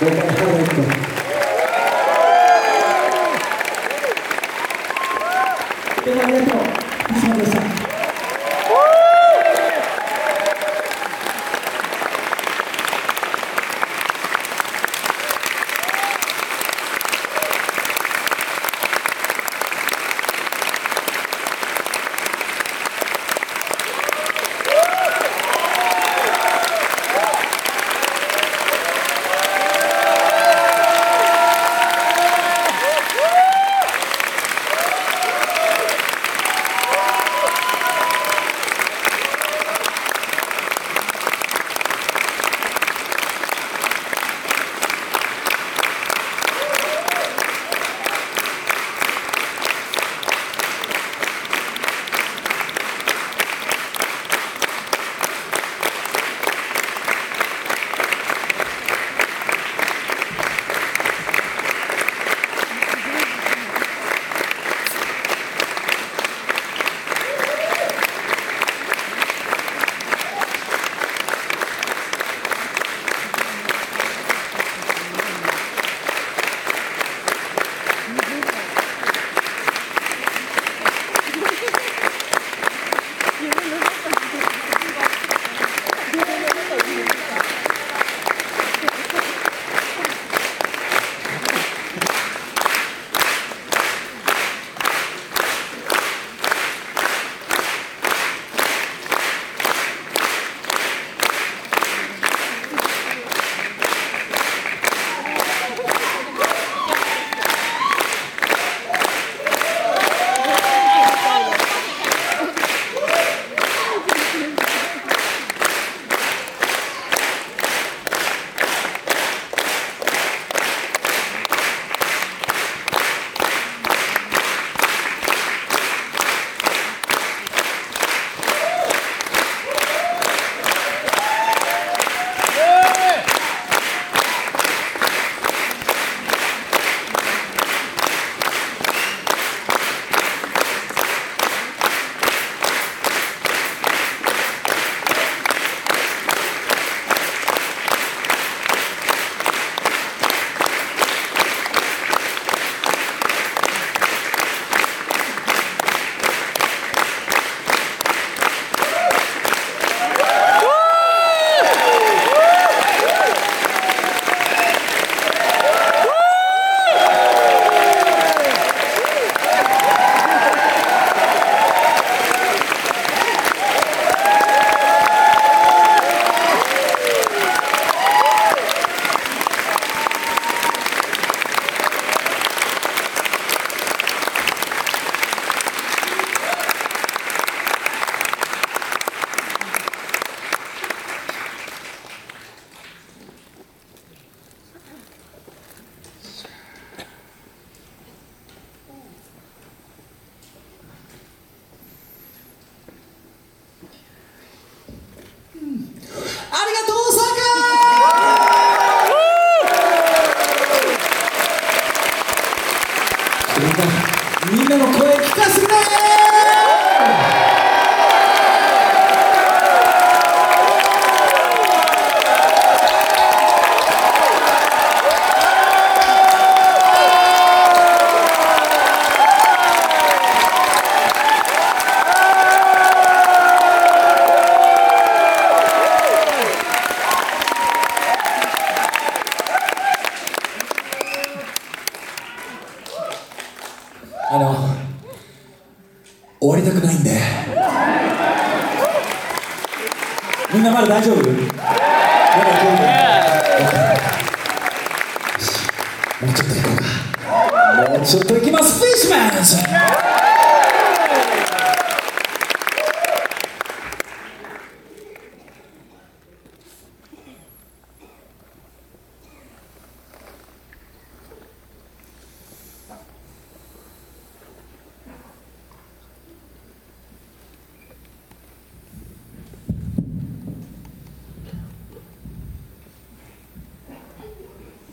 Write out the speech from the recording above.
どうしほぼと。どうもありがとう。以上でした。みんなの声聞かせてあの終わりたくないんで。みんなまだ大丈夫？まだ大丈夫。もうちょっと行こうか。もうちょっと行きますフィッシュマンズ